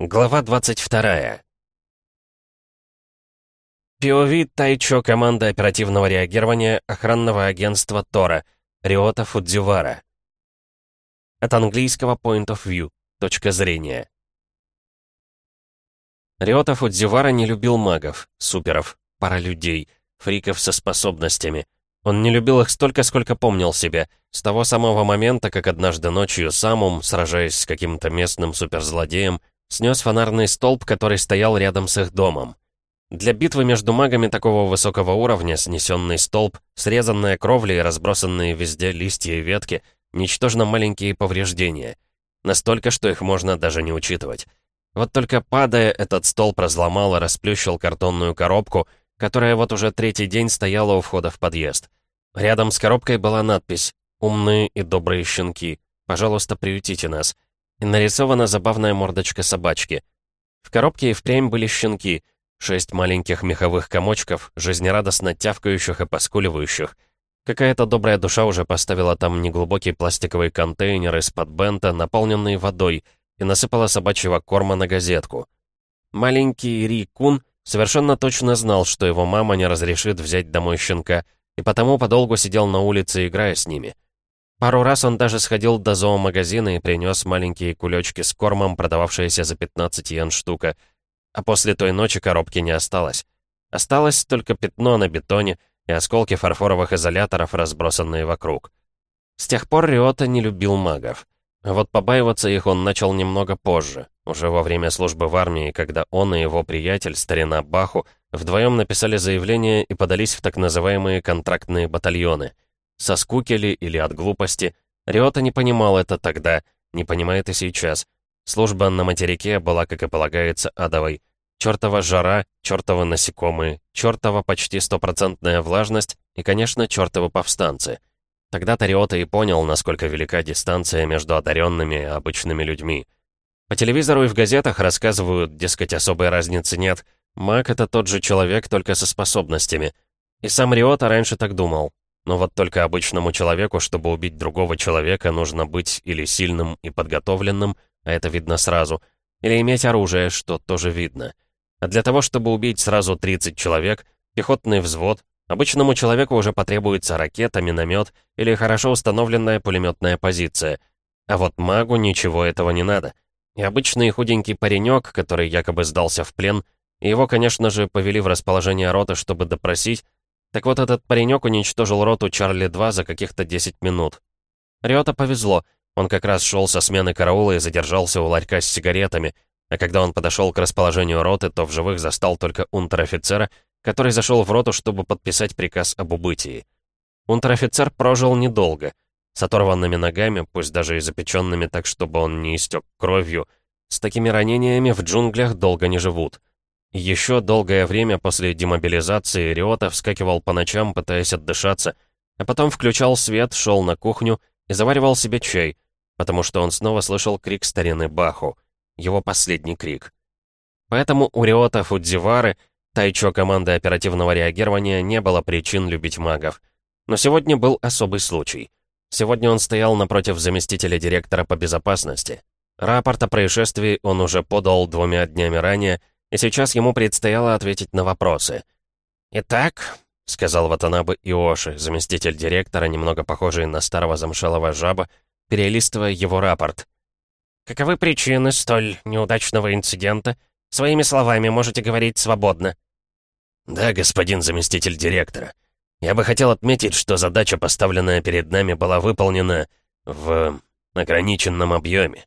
Глава 22. POV Тайчо команда оперативного реагирования охранного агентства Тора, Риота Фудзивара. От английского point of view, точка зрения. Риота Фудзивара не любил магов, суперов, паралюдей, фриков со способностями. Он не любил их столько, сколько помнил себя, с того самого момента, как однажды ночью Самум, сражаясь с каким-то местным суперзлодеем, снес фонарный столб, который стоял рядом с их домом. Для битвы между магами такого высокого уровня снесенный столб, срезанная кровля и разбросанные везде листья и ветки — ничтожно маленькие повреждения. Настолько, что их можно даже не учитывать. Вот только падая, этот столб разломал и расплющил картонную коробку, которая вот уже третий день стояла у входа в подъезд. Рядом с коробкой была надпись «Умные и добрые щенки. Пожалуйста, приютите нас» и нарисована забавная мордочка собачки. В коробке и впрямь были щенки, шесть маленьких меховых комочков, жизнерадостно тявкающих и поскуливающих. Какая-то добрая душа уже поставила там неглубокий пластиковый контейнер из-под бента, наполненный водой, и насыпала собачьего корма на газетку. Маленький Ри Кун совершенно точно знал, что его мама не разрешит взять домой щенка, и потому подолгу сидел на улице, играя с ними. Пару раз он даже сходил до зоомагазина и принес маленькие кулечки с кормом, продававшиеся за 15 йен штука. А после той ночи коробки не осталось. Осталось только пятно на бетоне и осколки фарфоровых изоляторов, разбросанные вокруг. С тех пор Риота не любил магов. Вот побаиваться их он начал немного позже, уже во время службы в армии, когда он и его приятель, старина Баху, вдвоем написали заявление и подались в так называемые контрактные батальоны — со скуки ли или от глупости. Риота не понимал это тогда, не понимает и сейчас. Служба на материке была, как и полагается, адовой. Чёртова жара, чёртовы насекомые, чёртова почти стопроцентная влажность и, конечно, чёртовы повстанцы. Тогда-то Риота и понял, насколько велика дистанция между одаренными и обычными людьми. По телевизору и в газетах рассказывают, дескать, особой разницы нет. Маг — это тот же человек, только со способностями. И сам Риота раньше так думал. Но вот только обычному человеку, чтобы убить другого человека, нужно быть или сильным и подготовленным, а это видно сразу, или иметь оружие, что тоже видно. А для того, чтобы убить сразу 30 человек, пехотный взвод, обычному человеку уже потребуется ракета, миномет или хорошо установленная пулеметная позиция. А вот магу ничего этого не надо. И обычный худенький паренек, который якобы сдался в плен, его, конечно же, повели в расположение роты, чтобы допросить, так вот, этот паренек уничтожил роту Чарли-2 за каких-то 10 минут. Риота повезло. Он как раз шел со смены караула и задержался у ларька с сигаретами, а когда он подошел к расположению роты, то в живых застал только унтер-офицера, который зашел в роту, чтобы подписать приказ об убытии. Унтер-офицер прожил недолго. С оторванными ногами, пусть даже и запеченными так, чтобы он не истек кровью, с такими ранениями в джунглях долго не живут. Еще долгое время после демобилизации Риота вскакивал по ночам, пытаясь отдышаться, а потом включал свет, шел на кухню и заваривал себе чай, потому что он снова слышал крик старины Баху, его последний крик. Поэтому у Риота Фудзивары, Тайчо команды оперативного реагирования, не было причин любить магов. Но сегодня был особый случай. Сегодня он стоял напротив заместителя директора по безопасности. Рапорт о происшествии он уже подал двумя днями ранее, и сейчас ему предстояло ответить на вопросы. «Итак», — сказал Ватанабе Иоши, заместитель директора, немного похожий на старого замшелого жаба, перелистывая его рапорт. «Каковы причины столь неудачного инцидента? Своими словами можете говорить свободно». «Да, господин заместитель директора. Я бы хотел отметить, что задача, поставленная перед нами, была выполнена в ограниченном объеме.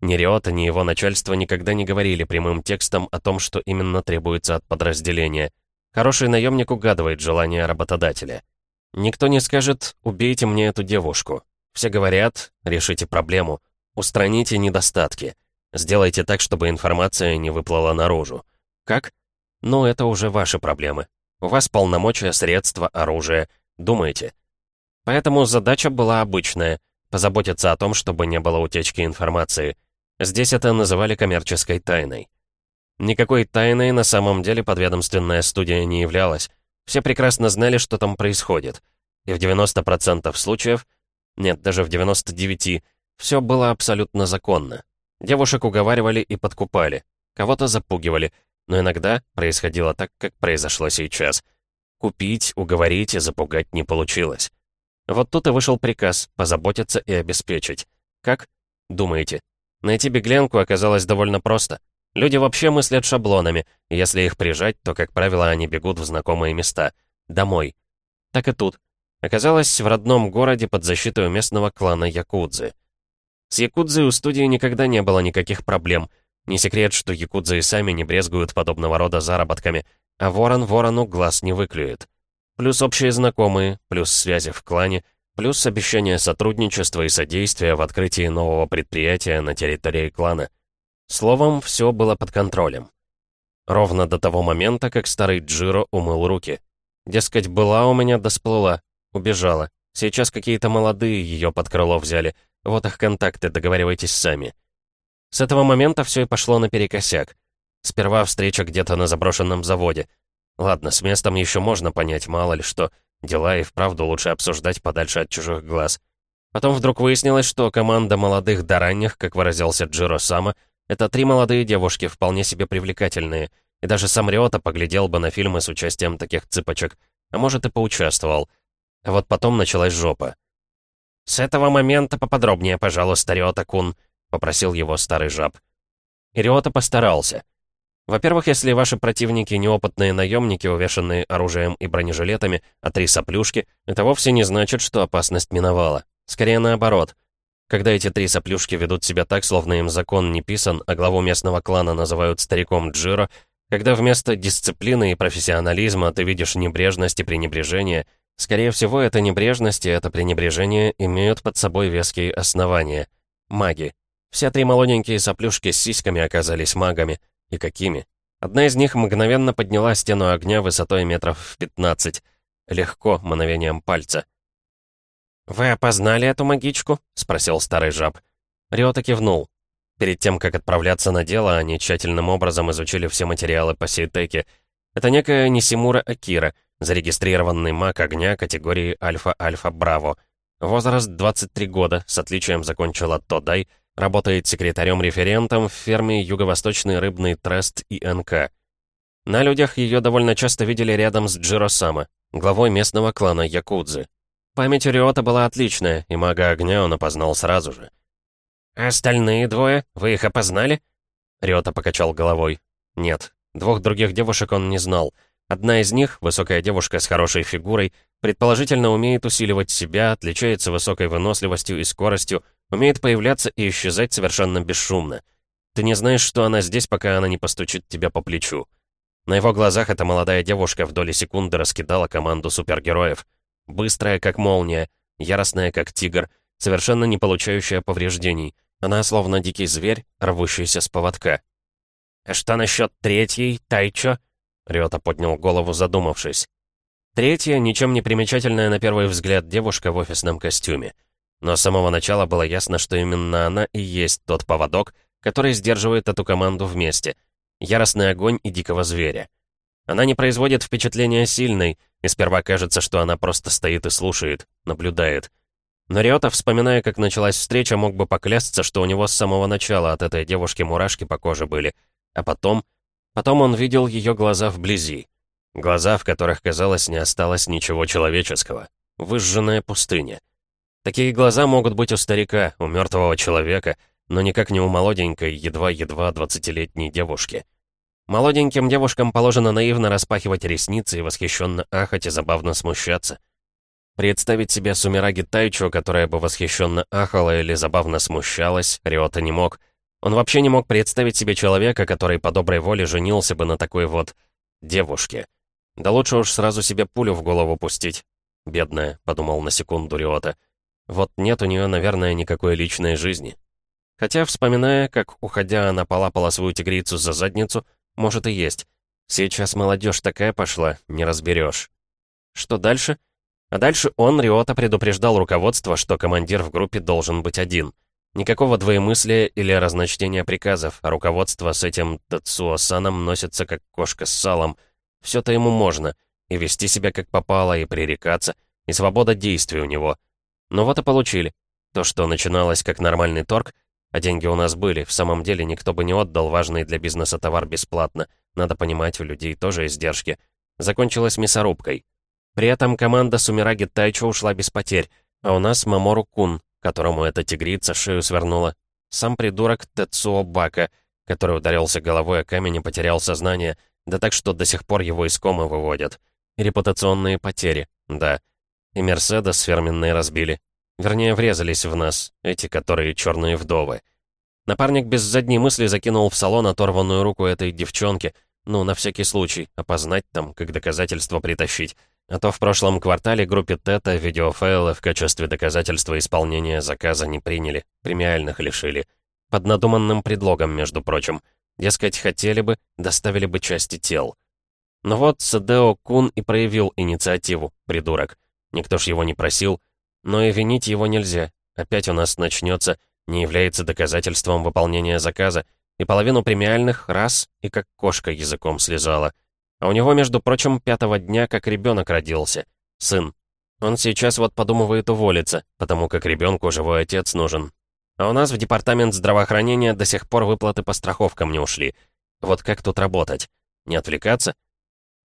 Ни Риота, ни его начальство никогда не говорили прямым текстом о том, что именно требуется от подразделения. Хороший наемник угадывает желание работодателя. Никто не скажет «убейте мне эту девушку». Все говорят «решите проблему», «устраните недостатки», «сделайте так, чтобы информация не выплыла наружу». Как? Ну, это уже ваши проблемы. У вас полномочия, средства, оружие. Думайте. Поэтому задача была обычная — позаботиться о том, чтобы не было утечки информации. Здесь это называли коммерческой тайной. Никакой тайной на самом деле подведомственная студия не являлась. Все прекрасно знали, что там происходит. И в 90% случаев, нет, даже в 99%, все было абсолютно законно. Девушек уговаривали и подкупали. Кого-то запугивали. Но иногда происходило так, как произошло сейчас. Купить, уговорить и запугать не получилось. Вот тут и вышел приказ позаботиться и обеспечить. Как? Думаете? Найти беглянку оказалось довольно просто. Люди вообще мыслят шаблонами, и если их прижать, то, как правило, они бегут в знакомые места. Домой. Так и тут. Оказалось в родном городе под защитой местного клана Якудзы. С Якудзой у студии никогда не было никаких проблем. Не секрет, что Якудзы и сами не брезгуют подобного рода заработками, а ворон ворону глаз не выклюет. Плюс общие знакомые, плюс связи в клане, плюс обещание сотрудничества и содействия в открытии нового предприятия на территории клана. Словом, все было под контролем. Ровно до того момента, как старый Джиро умыл руки. Дескать, была у меня, досплыла, убежала. Сейчас какие-то молодые ее под крыло взяли. Вот их контакты, договаривайтесь сами. С этого момента все и пошло наперекосяк. Сперва встреча где-то на заброшенном заводе. Ладно, с местом еще можно понять, мало ли что. Дела и вправду лучше обсуждать подальше от чужих глаз. Потом вдруг выяснилось, что команда молодых до ранних, как выразился Джиро Сама, это три молодые девушки, вполне себе привлекательные. И даже сам Риота поглядел бы на фильмы с участием таких цыпочек. А может и поучаствовал. А вот потом началась жопа. «С этого момента поподробнее, пожалуйста, Риота-кун», — попросил его старый жаб. И Риота постарался. Во-первых, если ваши противники неопытные наемники, увешанные оружием и бронежилетами, а три соплюшки, это вовсе не значит, что опасность миновала. Скорее наоборот. Когда эти три соплюшки ведут себя так, словно им закон не писан, а главу местного клана называют стариком Джиро, когда вместо дисциплины и профессионализма ты видишь небрежность и пренебрежение, скорее всего, эта небрежность и это пренебрежение имеют под собой веские основания. Маги. Все три молоденькие соплюшки с сиськами оказались магами — и какими? Одна из них мгновенно подняла стену огня высотой метров в 15. Легко, мановением пальца. «Вы опознали эту магичку?» — спросил старый жаб. Риота кивнул. Перед тем, как отправляться на дело, они тщательным образом изучили все материалы по Сейтеке. Это некая Нисимура Акира, зарегистрированный маг огня категории Альфа-Альфа-Браво. Возраст 23 года, с отличием закончила Тодай — Работает секретарем-референтом в ферме Юго-Восточный рыбный трест ИНК. На людях ее довольно часто видели рядом с Джиросама, главой местного клана Якудзы. Память Риота была отличная, и мага огня он опознал сразу же. остальные двое? Вы их опознали?» Риота покачал головой. «Нет, двух других девушек он не знал. Одна из них, высокая девушка с хорошей фигурой, предположительно умеет усиливать себя, отличается высокой выносливостью и скоростью, Умеет появляться и исчезать совершенно бесшумно. Ты не знаешь, что она здесь, пока она не постучит тебя по плечу. На его глазах эта молодая девушка в доли секунды раскидала команду супергероев. Быстрая, как молния, яростная, как тигр, совершенно не получающая повреждений. Она словно дикий зверь, рвущийся с поводка. «А что насчет третьей, Тайчо?» Риота поднял голову, задумавшись. Третья, ничем не примечательная на первый взгляд девушка в офисном костюме. Но с самого начала было ясно, что именно она и есть тот поводок, который сдерживает эту команду вместе. Яростный огонь и дикого зверя. Она не производит впечатления сильной, и сперва кажется, что она просто стоит и слушает, наблюдает. Но Риота, вспоминая, как началась встреча, мог бы поклясться, что у него с самого начала от этой девушки мурашки по коже были. А потом... Потом он видел ее глаза вблизи. Глаза, в которых, казалось, не осталось ничего человеческого. Выжженная пустыня. Такие глаза могут быть у старика, у мертвого человека, но никак не у молоденькой, едва-едва двадцатилетней девушки. Молоденьким девушкам положено наивно распахивать ресницы и восхищенно ахать и забавно смущаться. Представить себе Сумираги Тайчо, которая бы восхищенно ахала или забавно смущалась, Риота не мог. Он вообще не мог представить себе человека, который по доброй воле женился бы на такой вот девушке. Да лучше уж сразу себе пулю в голову пустить. «Бедная», — подумал на секунду Риота. Вот нет у нее, наверное, никакой личной жизни. Хотя, вспоминая, как, уходя, она полапала свою тигрицу за задницу, может и есть. Сейчас молодежь такая пошла, не разберешь. Что дальше? А дальше он, Риота, предупреждал руководство, что командир в группе должен быть один. Никакого двоемыслия или разночтения приказов, а руководство с этим Тацуо-саном носится как кошка с салом. Все-то ему можно. И вести себя как попало, и пререкаться, и свобода действий у него — ну вот и получили. То, что начиналось как нормальный торг, А деньги у нас были, в самом деле никто бы не отдал важный для бизнеса товар бесплатно. Надо понимать, у людей тоже издержки. Закончилась мясорубкой. При этом команда Сумираги Тайчо ушла без потерь, а у нас Мамору Кун, которому эта тигрица шею свернула. Сам придурок Тецуо Бака, который ударился головой о камень и потерял сознание, да так что до сих пор его из комы выводят. Репутационные потери, да. И Мерседес фирменные разбили. Вернее, врезались в нас, эти, которые черные вдовы. Напарник без задней мысли закинул в салон оторванную руку этой девчонки, ну, на всякий случай, опознать там, как доказательство притащить. А то в прошлом квартале группе ТЭТа видеофайлы в качестве доказательства исполнения заказа не приняли, премиальных лишили. Под надуманным предлогом, между прочим. Дескать, хотели бы, доставили бы части тел. Но вот Садео Кун и проявил инициативу, придурок. Никто ж его не просил, но и винить его нельзя. Опять у нас начнется, не является доказательством выполнения заказа, и половину премиальных раз и как кошка языком слезала. А у него, между прочим, пятого дня как ребенок родился. Сын. Он сейчас вот подумывает уволиться, потому как ребенку живой отец нужен. А у нас в департамент здравоохранения до сих пор выплаты по страховкам не ушли. Вот как тут работать? Не отвлекаться?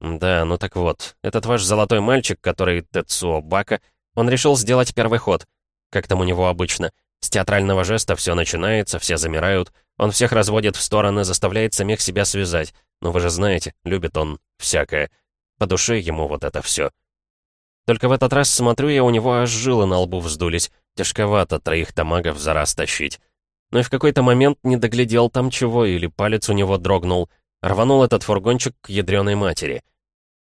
Да, ну так вот, этот ваш золотой мальчик, который Тецуо Бака, он решил сделать первый ход. Как там у него обычно. С театрального жеста все начинается, все замирают. Он всех разводит в стороны, заставляет самих себя связать. Но вы же знаете, любит он всякое. По душе ему вот это все. Только в этот раз, смотрю я, у него аж жилы на лбу вздулись. Тяжковато троих тамагов за раз тащить. Но и в какой-то момент не доглядел там чего, или палец у него дрогнул. Рванул этот фургончик к ядреной матери.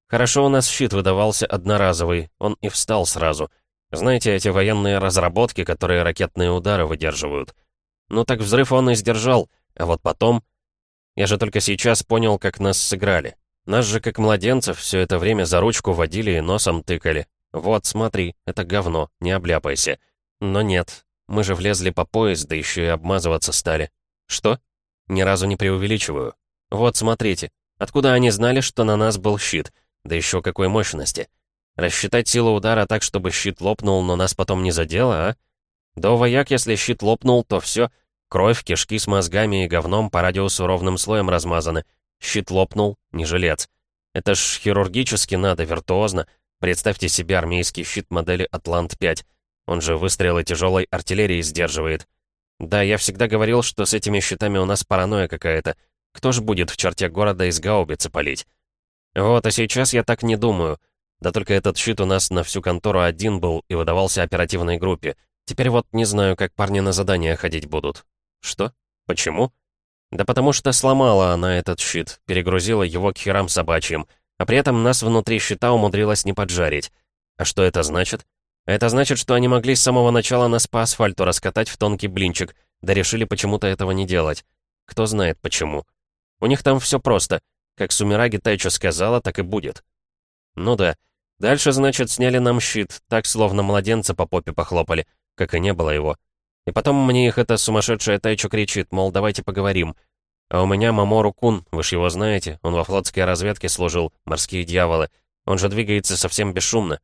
Хорошо у нас щит выдавался одноразовый, он и встал сразу — знаете, эти военные разработки, которые ракетные удары выдерживают. Ну так взрыв он и сдержал, а вот потом... Я же только сейчас понял, как нас сыграли. Нас же, как младенцев, все это время за ручку водили и носом тыкали. Вот, смотри, это говно, не обляпайся. Но нет, мы же влезли по пояс, да еще и обмазываться стали. Что? Ни разу не преувеличиваю. Вот, смотрите, откуда они знали, что на нас был щит? Да еще какой мощности. Рассчитать силу удара так, чтобы щит лопнул, но нас потом не задело, а? До вояк, если щит лопнул, то все. Кровь, кишки с мозгами и говном по радиусу ровным слоем размазаны. Щит лопнул, не жилец. Это ж хирургически надо, виртуозно. Представьте себе армейский щит модели «Атлант-5». Он же выстрелы тяжелой артиллерии сдерживает. Да, я всегда говорил, что с этими щитами у нас паранойя какая-то. Кто ж будет в черте города из гаубицы палить? Вот, а сейчас я так не думаю. Да только этот щит у нас на всю контору один был и выдавался оперативной группе. Теперь вот не знаю, как парни на задания ходить будут. Что? Почему? Да потому что сломала она этот щит, перегрузила его к херам собачьим, а при этом нас внутри щита умудрилась не поджарить. А что это значит? Это значит, что они могли с самого начала нас по асфальту раскатать в тонкий блинчик, да решили почему-то этого не делать. Кто знает почему. У них там все просто. Как Сумираги Тайчо сказала, так и будет. Ну да. Дальше, значит, сняли нам щит, так, словно младенца по попе похлопали, как и не было его. И потом мне их эта сумасшедшая Тайчо кричит, мол, давайте поговорим. А у меня Мамору Кун, вы ж его знаете, он во флотской разведке служил, морские дьяволы. Он же двигается совсем бесшумно.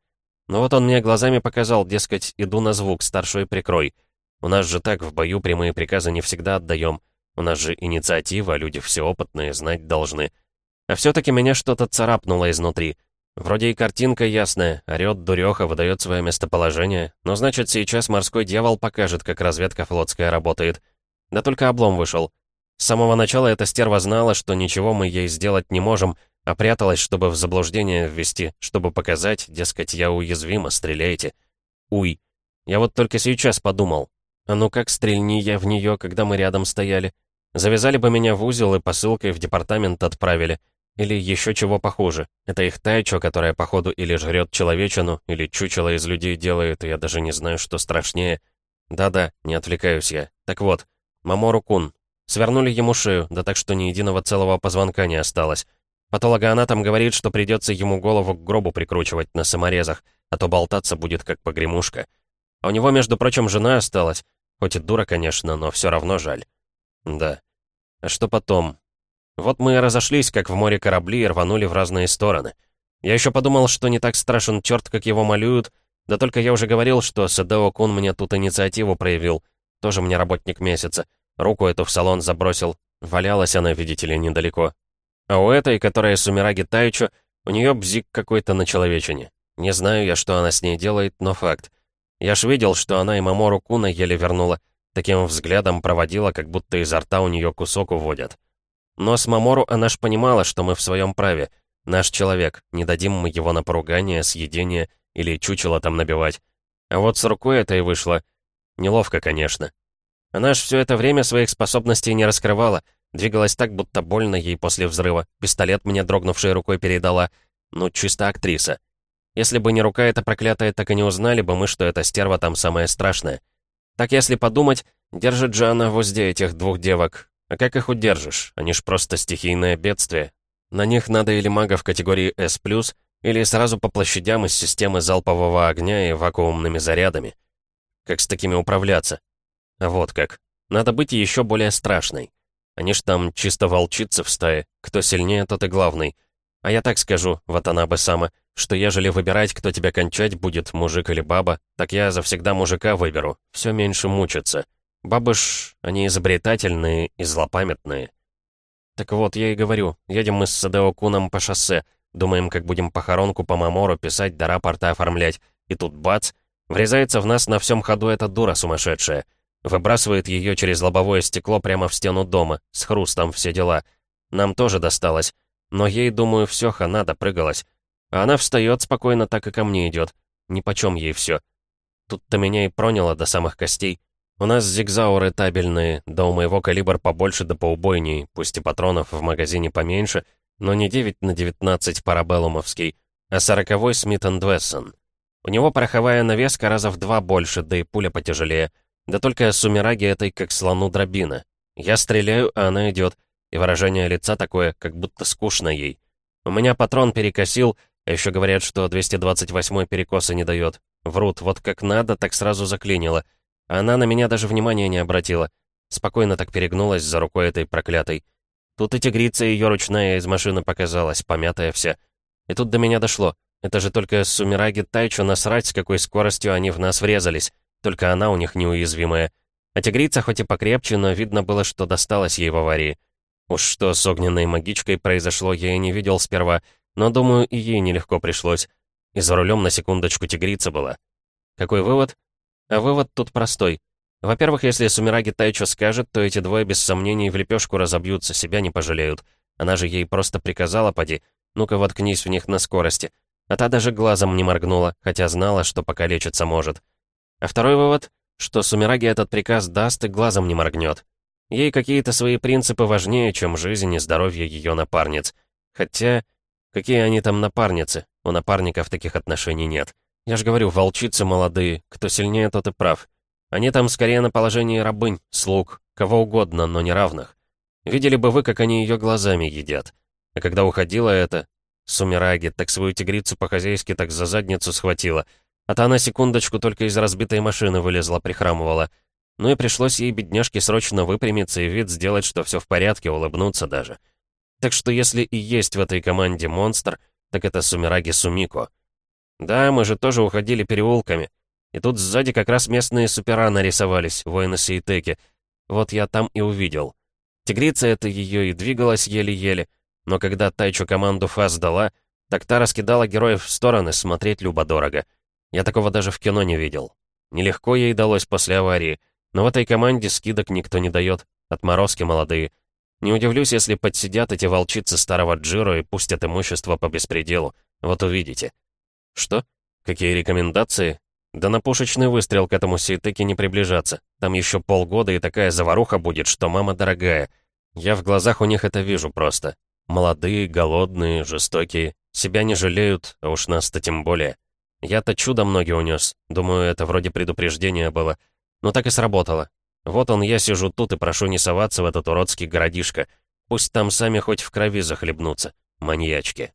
Но вот он мне глазами показал, дескать, иду на звук, старший прикрой. У нас же так, в бою прямые приказы не всегда отдаем. У нас же инициатива, люди все опытные, знать должны. А все-таки меня что-то царапнуло изнутри. Вроде и картинка ясная, орёт дуреха, выдает свое местоположение, но значит сейчас морской дьявол покажет, как разведка флотская работает. Да только облом вышел. С самого начала эта стерва знала, что ничего мы ей сделать не можем, а пряталась, чтобы в заблуждение ввести, чтобы показать, дескать, я уязвима, стреляйте. Уй. Я вот только сейчас подумал. А ну как стрельни я в нее, когда мы рядом стояли? Завязали бы меня в узел и посылкой в департамент отправили. Или еще чего похуже. Это их тайчо, которая, походу, или жрет человечину, или чучело из людей делает, и я даже не знаю, что страшнее. Да-да, не отвлекаюсь я. Так вот, Мамору-кун. Свернули ему шею, да так что ни единого целого позвонка не осталось. Патологоанатом говорит, что придется ему голову к гробу прикручивать на саморезах, а то болтаться будет как погремушка. А у него, между прочим, жена осталась. Хоть и дура, конечно, но все равно жаль. Да. А что потом? Вот мы и разошлись, как в море корабли, и рванули в разные стороны. Я еще подумал, что не так страшен черт, как его малюют, да только я уже говорил, что Сэдео Кун мне тут инициативу проявил, тоже мне работник месяца. Руку эту в салон забросил. Валялась она, видите ли, недалеко. А у этой, которая Сумираги Тайчу, у нее бзик какой-то на человечине. Не знаю я, что она с ней делает, но факт. Я ж видел, что она и Мамору Куна еле вернула. Таким взглядом проводила, как будто изо рта у нее кусок уводят. Но с Мамору она ж понимала, что мы в своем праве. Наш человек, не дадим мы его на поругание, съедение или чучело там набивать. А вот с рукой это и вышло. Неловко, конечно. Она ж все это время своих способностей не раскрывала, двигалась так, будто больно ей после взрыва, пистолет мне дрогнувшей рукой передала. Ну, чисто актриса. Если бы не рука эта проклятая, так и не узнали бы мы, что эта стерва там самая страшная. Так если подумать, держит же она в узде этих двух девок. А как их удержишь? Они ж просто стихийное бедствие. На них надо или магов категории S+, или сразу по площадям из системы залпового огня и вакуумными зарядами. Как с такими управляться? Вот как. Надо быть еще более страшной. Они ж там чисто волчицы в стае. Кто сильнее, тот и главный. А я так скажу, вот она бы сама, что ежели выбирать, кто тебя кончать будет, мужик или баба, так я завсегда мужика выберу, все меньше мучиться. Бабы ж, они изобретательные и злопамятные. Так вот, я и говорю, едем мы с Садео Куном по шоссе, думаем, как будем похоронку по Мамору писать да рапорты оформлять, и тут бац, врезается в нас на всем ходу эта дура сумасшедшая. Выбрасывает ее через лобовое стекло прямо в стену дома, с хрустом все дела. Нам тоже досталось. Но ей, думаю, все хана допрыгалась. А она встает спокойно, так и ко мне идет. Нипочем ей все. Тут-то меня и проняло до самых костей. У нас зигзауры табельные, да у моего калибр побольше да поубойней, пусть и патронов в магазине поменьше, но не 9 на 19 парабеллумовский, а 40-й Смит Вессон. У него пороховая навеска раза в два больше, да и пуля потяжелее. Да только сумераги этой как слону дробина. Я стреляю, а она идет, и выражение лица такое, как будто скучно ей. У меня патрон перекосил, а еще говорят, что 228-й перекоса не дает. Врут, вот как надо, так сразу заклинило. Она на меня даже внимания не обратила. Спокойно так перегнулась за рукой этой проклятой. Тут и тигрица ее ручная из машины показалась, помятая вся. И тут до меня дошло. Это же только Сумираги Тайчу насрать, с какой скоростью они в нас врезались. Только она у них неуязвимая. А тигрица хоть и покрепче, но видно было, что досталось ей в аварии. Уж что с огненной магичкой произошло, я и не видел сперва, но, думаю, и ей нелегко пришлось. И за рулем на секундочку тигрица была. Какой вывод? А вывод тут простой. Во-первых, если Сумираги Тайчо скажет, то эти двое без сомнений в лепешку разобьются, себя не пожалеют. Она же ей просто приказала, поди, ну-ка воткнись в них на скорости. А та даже глазом не моргнула, хотя знала, что покалечиться может. А второй вывод, что Сумираги этот приказ даст и глазом не моргнет. Ей какие-то свои принципы важнее, чем жизнь и здоровье ее напарниц. Хотя, какие они там напарницы? У напарников таких отношений нет. Я же говорю, волчицы молодые, кто сильнее, тот и прав. Они там скорее на положении рабынь, слуг, кого угодно, но не равных. Видели бы вы, как они ее глазами едят. А когда уходила это, Сумираги, так свою тигрицу по-хозяйски так за задницу схватила. А то она секундочку только из разбитой машины вылезла, прихрамывала. Ну и пришлось ей, бедняжке, срочно выпрямиться и вид сделать, что все в порядке, улыбнуться даже. Так что если и есть в этой команде монстр, так это Сумираги Сумико. Да, мы же тоже уходили переулками. И тут сзади как раз местные супера нарисовались, воины Сейтеки. Вот я там и увидел. Тигрица это ее и двигалась еле-еле, но когда Тайчу команду фаз дала, так та раскидала героев в стороны, смотреть любо-дорого. Я такого даже в кино не видел. Нелегко ей далось после аварии — но в этой команде скидок никто не дает. Отморозки молодые. Не удивлюсь, если подсидят эти волчицы старого Джиро и пустят имущество по беспределу. Вот увидите. Что? Какие рекомендации? Да на пушечный выстрел к этому Сейтеке не приближаться. Там еще полгода и такая заваруха будет, что мама дорогая. Я в глазах у них это вижу просто. Молодые, голодные, жестокие. Себя не жалеют, а уж нас-то тем более. Я-то чудо ноги унес. Думаю, это вроде предупреждения было. Но так и сработало. Вот он, я сижу тут и прошу не соваться в этот уродский городишко. Пусть там сами хоть в крови захлебнутся, маньячки.